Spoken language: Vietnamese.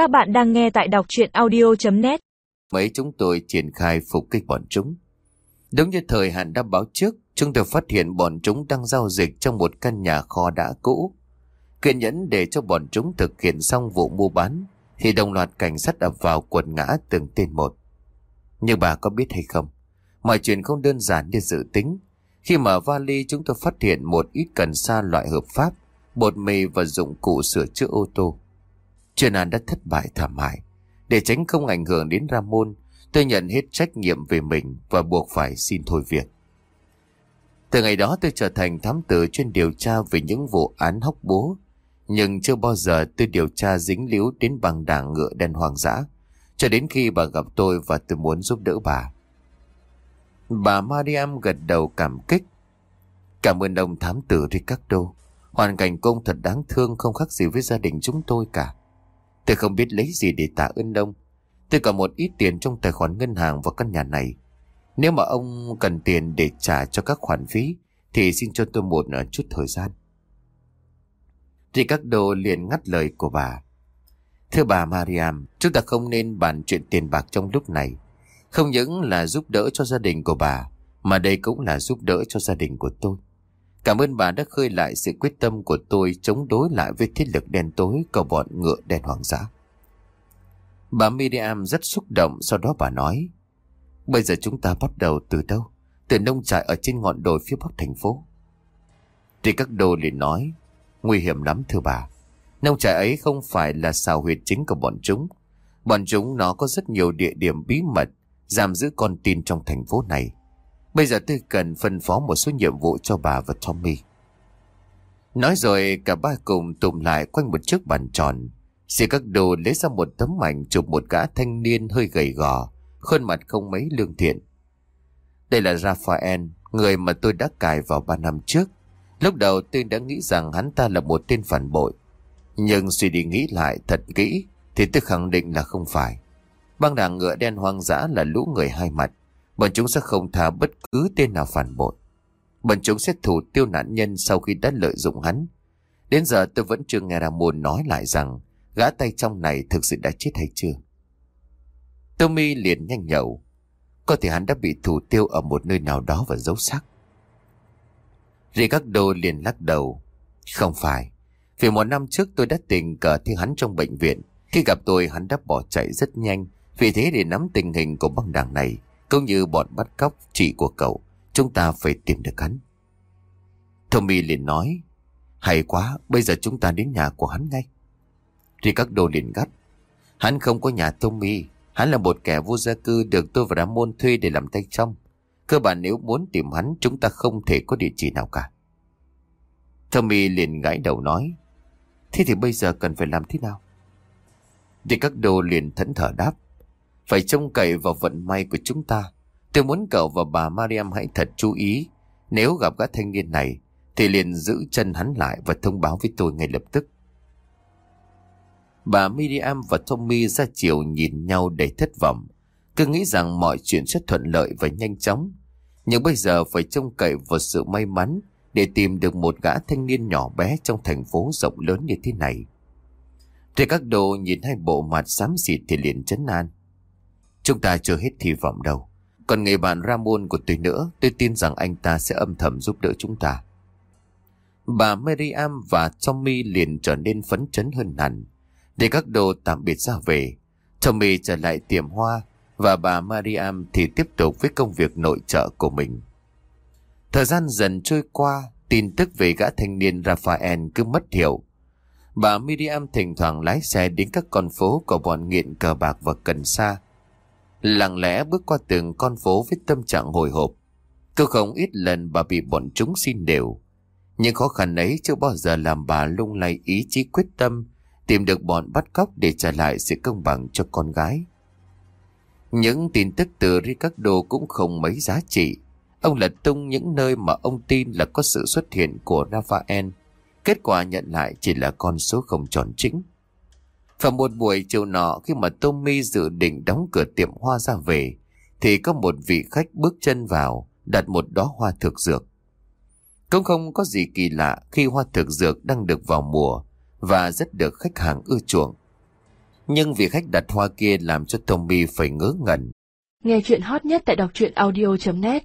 Các bạn đang nghe tại đọc chuyện audio.net Mấy chúng tôi triển khai phục kích bọn chúng. Đúng như thời hạn đã báo trước, chúng tôi phát hiện bọn chúng đang giao dịch trong một căn nhà kho đã cũ. Kiên nhẫn để cho bọn chúng thực hiện xong vụ mua bán, thì đồng loạt cảnh sát ập vào quần ngã từng tên một. Nhưng bà có biết hay không, mọi chuyện không đơn giản như dự tính. Khi mở vali chúng tôi phát hiện một ít cần sa loại hợp pháp, bột mì và dụng cụ sửa chữa ô tô. Chuyên án đã thất bại thảm hại. Để tránh không ảnh hưởng đến Ramon, tôi nhận hết trách nhiệm về mình và buộc phải xin thôi việc. Từ ngày đó tôi trở thành thám tử chuyên điều tra về những vụ án hóc bố. Nhưng chưa bao giờ tôi điều tra dính líu đến bằng đảng ngựa đen hoàng dã. Cho đến khi bà gặp tôi và tôi muốn giúp đỡ bà. Bà Mariam gật đầu cảm kích. Cảm ơn ông thám tử Ricardo. Hoàn cảnh công thật đáng thương không khác gì với gia đình chúng tôi cả. Tôi không biết lấy gì để tạ ơn ông. Tôi có một ít tiền trong tài khoản ngân hàng và căn nhà này. Nếu mà ông cần tiền để trả cho các khoản phí, thì xin cho tôi một à, chút thời gian. Ricardo liền ngắt lời của bà. Thưa bà Mariam, chúng ta không nên bàn chuyện tiền bạc trong lúc này. Không những là giúp đỡ cho gia đình của bà, mà đây cũng là giúp đỡ cho gia đình của tôi. Cảm ơn bà đã khơi lại sự quyết tâm của tôi chống đối lại với thiết lực đen tối của bọn ngựa đen hoàng dã. Bà Miriam rất xúc động, sau đó bà nói, Bây giờ chúng ta bắt đầu từ đâu? Từ nông trại ở trên ngọn đồi phía bắc thành phố. Thì các đồ liền nói, Nguy hiểm lắm, thưa bà. Nông trại ấy không phải là xào huyệt chính của bọn chúng. Bọn chúng nó có rất nhiều địa điểm bí mật giam giữ con tin trong thành phố này. Bây giờ tôi cần phân phó một số nhiệm vụ cho bà và Tommy. Nói rồi cả ba cùng tụm lại quanh một chiếc bàn tròn. Xì các đồ lấy ra một tấm ảnh chụp một gã thanh niên hơi gầy gò, khuôn mặt không mấy lương thiện. Đây là Raphael, người mà tôi đã cài vào ba năm trước. Lúc đầu tôi đã nghĩ rằng hắn ta là một tên phản bội. Nhưng suy đi nghĩ lại thật kỹ thì tôi khẳng định là không phải. Băng đảng ngựa đen hoang dã là lũ người hai mặt. Bọn chúng sẽ không tha bất cứ tên nào phản bội. Bọn chúng sẽ thủ tiêu nạn nhân sau khi đã lợi dụng hắn. Đến giờ tôi vẫn chưa nghe Ramon nói lại rằng gã tay trong này thực sự đã chết hay chưa. Tommy liền nhanh nhậu. Có thể hắn đã bị thủ tiêu ở một nơi nào đó và giấu xác. Ricardo liền lắc đầu. Không phải. Vì một năm trước tôi đã tình cờ thấy hắn trong bệnh viện. Khi gặp tôi hắn đã bỏ chạy rất nhanh. Vì thế để nắm tình hình của băng đảng này, cũng như bọn bắt cóc chị của cậu, chúng ta phải tìm được hắn. Tommy liền nói, hay quá, bây giờ chúng ta đến nhà của hắn ngay. Ricardo liền gắt, hắn không có nhà Tommy, hắn là một kẻ vô gia cư được tôi và Ramon thuê để làm tay trong. Cơ bản nếu muốn tìm hắn, chúng ta không thể có địa chỉ nào cả. Tommy liền gãi đầu nói, thế thì bây giờ cần phải làm thế nào? Ricardo liền thẫn thở đáp, phải trông cậy vào vận may của chúng ta. Tôi muốn cậu và bà Mariam hãy thật chú ý. Nếu gặp gã thanh niên này, thì liền giữ chân hắn lại và thông báo với tôi ngay lập tức. Bà Miriam và Tommy ra chiều nhìn nhau đầy thất vọng. Cứ nghĩ rằng mọi chuyện sẽ thuận lợi và nhanh chóng. Nhưng bây giờ phải trông cậy vào sự may mắn để tìm được một gã thanh niên nhỏ bé trong thành phố rộng lớn như thế này. Thì các đồ nhìn hai bộ mặt xám xịt thì liền chấn an. Chúng ta chưa hết hy vọng đâu. Còn người bạn Ramon của tôi nữa, tôi tin rằng anh ta sẽ âm thầm giúp đỡ chúng ta. Bà Miriam và Tommy liền trở nên phấn chấn hơn hẳn. Để các đồ tạm biệt ra về, Tommy trở lại tiệm hoa và bà Mariam thì tiếp tục với công việc nội trợ của mình. Thời gian dần trôi qua, tin tức về gã thanh niên Raphael cứ mất hiệu. Bà Miriam thỉnh thoảng lái xe đến các con phố của bọn nghiện cờ bạc và cần sa lặng lẽ bước qua từng con phố với tâm trạng hồi hộp. Cứ không ít lần bà bị bọn chúng xin đều. Nhưng khó khăn ấy chưa bao giờ làm bà lung lay ý chí quyết tâm, tìm được bọn bắt cóc để trả lại sự công bằng cho con gái. Những tin tức từ Ricardo cũng không mấy giá trị. Ông lật tung những nơi mà ông tin là có sự xuất hiện của Raphael. Kết quả nhận lại chỉ là con số không tròn chính và một buổi chiều nọ khi mà Tommy dự định đóng cửa tiệm hoa ra về, thì có một vị khách bước chân vào, đặt một đóa hoa thực dược. Cũng không có gì kỳ lạ khi hoa thực dược đang được vào mùa và rất được khách hàng ưa chuộng. Nhưng vị khách đặt hoa kia làm cho Tommy phải ngớ ngẩn. Nghe chuyện hot nhất tại đọc truyện audio.net